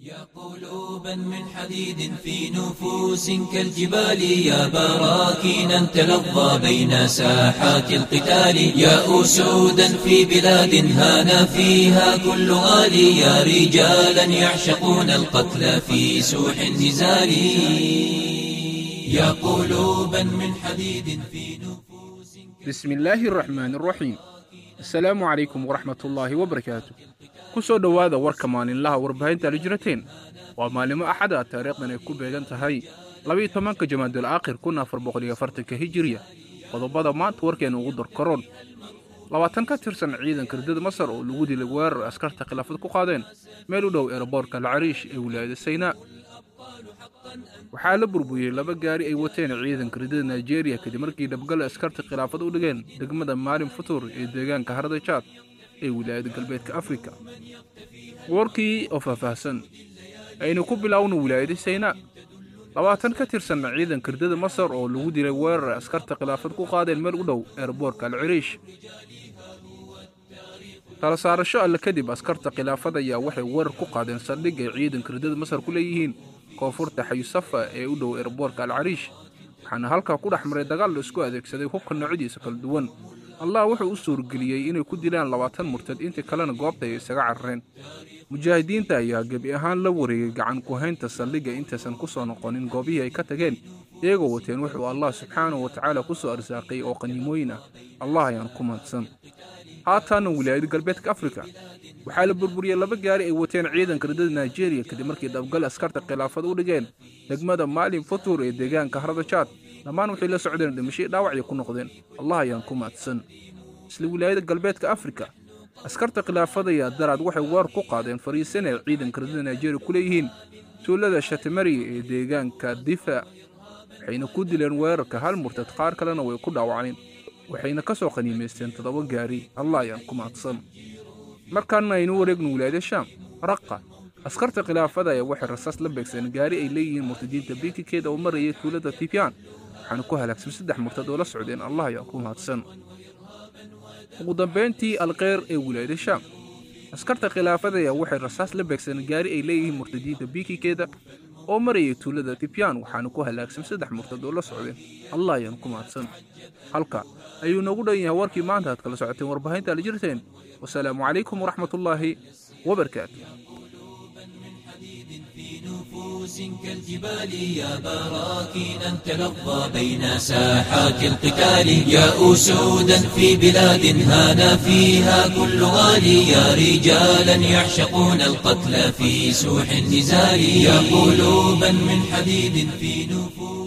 يا قلوبا من حديد في نفوس كالجبال يا براكينا تلظى بين ساحات القتال يا أسودا في بلاد هان فيها كل غالي يا رجالا يعشقون القتل في سوح النزال. يا قلوبا من حديد في نفوس بسم الله الرحمن الرحيم. asalaamu calaykum waraxmatullaahi wabarakaatu ku soo dhowaada warka maalinlaha warbaahinta alijrateen waa maalimo axada taariikhdan ay ku beegan tahay. Labiiyo tobanka jamaadul aakhir kun afar boqoliyo afartanka hijiriya qodobada maanta warkeena ugu darkaroon labaatan ka tirsan ciidanka ridada masar oo lagu dilay weerar askarta khilaafad ku qaadeen meel u dhow eeraboorka alcariish ee wilaayada saynaa waxaa la burburiyey laba gaari ay wateen ciidanka ridada nigeria kadib markii dhabgale askarta khilaafad u dhigeen degmada maalin futur ee deegaanka harada jaad ee wilaayada galbeedka afrika. Warkii oo faahfaahsan aynu ku biloawno wilaayada saynaa labaatan ka tirsan ciidanka ridada masar oo lagu dilay weerar askarta khilaafad ku qaadeen meel u dhow eerboorka alciriish tala saarasho alle kadib askarta khilaafad ayaa waxay weerar ku qaadeen saldhig ay ciidanka ridada masar ku leeyihiin koonfurta xayusafa ee u dhow eerboorka alcariish waxaana halkaa ku dhex maray dagaal la isku adeegsaday hubka noocyadiisa kala duwan allah wuxuu u suurgeliyey inay ku dilaan labaatan murtad intii kalena goobta ay isaga carareen mujaahidiinta ayaa gebi ahaan la wareegay gacan ku-haynta saldhigga intaysan ku soo noqonin goobihii ay ka tageen iyagoo wateen wuxuu allah subxaanahu wa tacaala ku soo arsaaqay oo qaniimooyin ah. Allah ayaan ku mahadsan haataana wilaayada galbeedka afrika. Waxaa la burburiyey laba gaari ay wateen ciidanka ridada nigeria kadib markii dabgal askarta khilaafad u dhigeen. Degmada maalin futur ee deegaanka harada jaad dhammaan waxay la socdeen dhimashay dhaawacya ku noqdeen. Allah ayaan ku mahadsan isla wilaayada galbeedka afrika. Askarta khilaafada ayaa daraad waxay weer ku qaadeen fariisan ay ciidanka ridada nigeria ku leeyihiin. Tuulada shatamari ee deegaanka difaac waxayna ku dileen weerarka hal murtad qaar kalena way ku dhaawaceen waxayna ka soo qaniimaysteen toddoba gaari. Allah ayaan ku mahadsan markaana aynu wareegno wilaayada shaam raqa askarta khilaafada ayaa waxay rasaas la beegsadeen gaari ay leeyihiin murtadiinta biikikeeda oo marayay tuulada tifyaan waxaana ku halaagsan saddex murtad oo la socdeen allah ayaa ku mahadsan. Ugu dambayntii alkheyr ee wilaayada shaam. Askarta khilaafada ayaa waxay rasaas la beegsadeen gaari ay leeyihiin murtadiinta biikikeeda oo marayay tuulada tifyaan waxaana ku halaagsan saddex murtad oo la socdeen allah ayaan ku mahadsan. Halka ayuu noogu dhan yahay warkii maanta aad kala socoteen warbaahinta jirteen. Wasalaamu calaykum waraxmat ullaahi wabarakaatu نفوس كالجبال يا براكينا تلظى بين ساحات القتال. يا أسودا في بلاد هان فيها كل غالي. يا رجالا يعشقون القتل في سوح النزال. يا قلوبا من حديد في نفوس